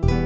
Bye.